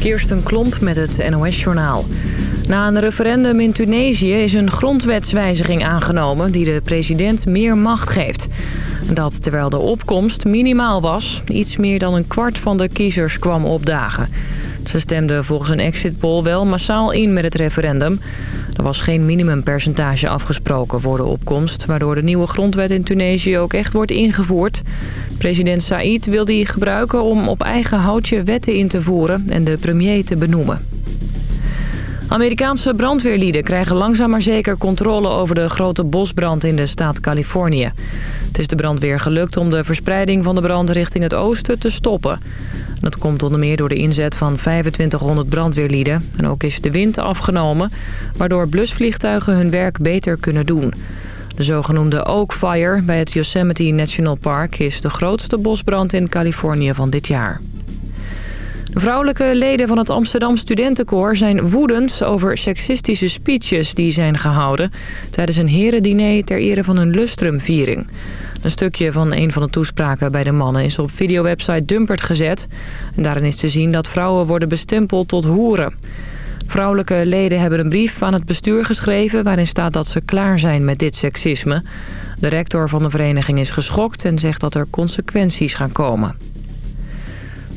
Kirsten Klomp met het NOS-journaal. Na een referendum in Tunesië is een grondwetswijziging aangenomen... die de president meer macht geeft. Dat terwijl de opkomst minimaal was. Iets meer dan een kwart van de kiezers kwam opdagen. Ze stemden volgens een exit poll wel massaal in met het referendum. Er was geen minimumpercentage afgesproken voor de opkomst... waardoor de nieuwe grondwet in Tunesië ook echt wordt ingevoerd. President Said wil die gebruiken om op eigen houtje wetten in te voeren... en de premier te benoemen. Amerikaanse brandweerlieden krijgen langzaam maar zeker controle over de grote bosbrand in de staat Californië. Het is de brandweer gelukt om de verspreiding van de brand richting het oosten te stoppen. Dat komt onder meer door de inzet van 2500 brandweerlieden. En ook is de wind afgenomen, waardoor blusvliegtuigen hun werk beter kunnen doen. De zogenoemde Oak Fire bij het Yosemite National Park is de grootste bosbrand in Californië van dit jaar. Vrouwelijke leden van het Amsterdam Studentenkoor zijn woedend over seksistische speeches die zijn gehouden tijdens een herendiner ter ere van hun lustrumviering. Een stukje van een van de toespraken bij de mannen is op videowebsite Dumpert gezet. En daarin is te zien dat vrouwen worden bestempeld tot hoeren. Vrouwelijke leden hebben een brief aan het bestuur geschreven... waarin staat dat ze klaar zijn met dit seksisme. De rector van de vereniging is geschokt en zegt dat er consequenties gaan komen.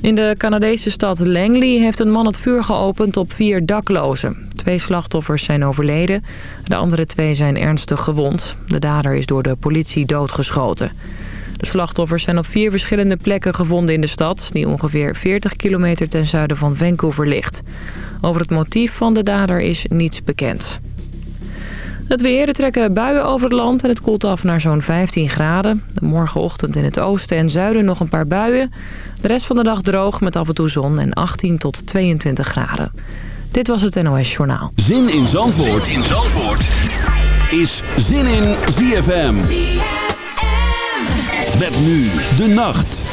In de Canadese stad Langley heeft een man het vuur geopend op vier daklozen. Twee slachtoffers zijn overleden. De andere twee zijn ernstig gewond. De dader is door de politie doodgeschoten. De slachtoffers zijn op vier verschillende plekken gevonden in de stad... die ongeveer 40 kilometer ten zuiden van Vancouver ligt. Over het motief van de dader is niets bekend. Het weer, er trekken buien over het land en het koelt af naar zo'n 15 graden. Morgenochtend in het oosten en zuiden nog een paar buien. De rest van de dag droog met af en toe zon en 18 tot 22 graden. Dit was het NOS Journaal. Zin in Zandvoort, zin in Zandvoort. is Zin in ZFM. ZFM. Met nu de nacht.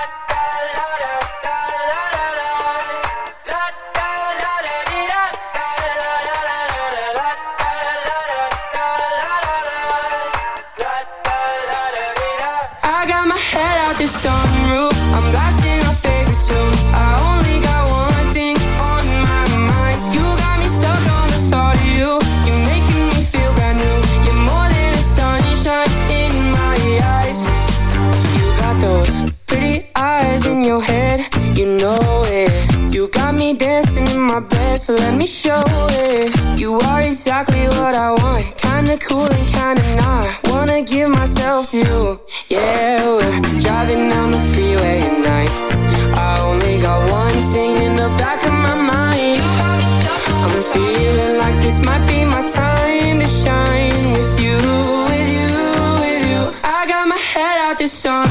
dancing in my bed, so let me show it. You are exactly what I want, kinda cool and kinda not. Wanna give myself to you, yeah. We're driving down the freeway at night. I only got one thing in the back of my mind. I'm feeling like this might be my time to shine with you, with you, with you. I got my head out this song.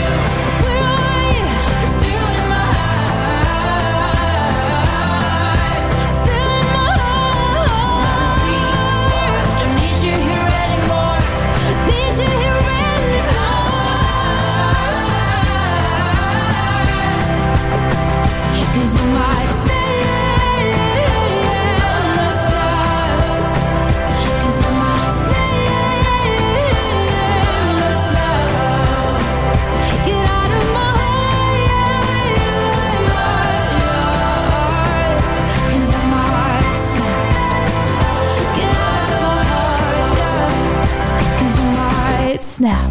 snap.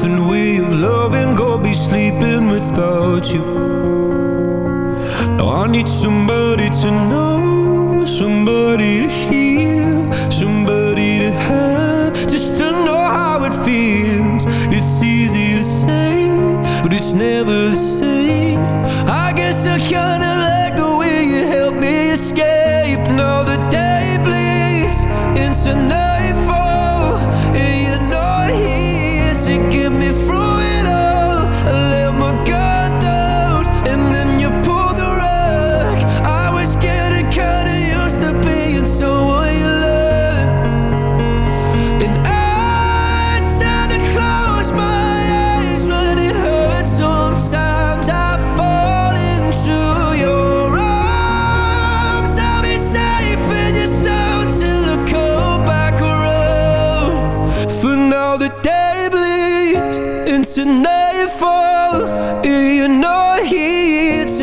nothing we of loving Go be sleeping without you. Now I need somebody to know Somebody to hear Somebody to have Just to know how it feels. It's easy to say But it's never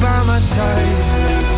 by my side.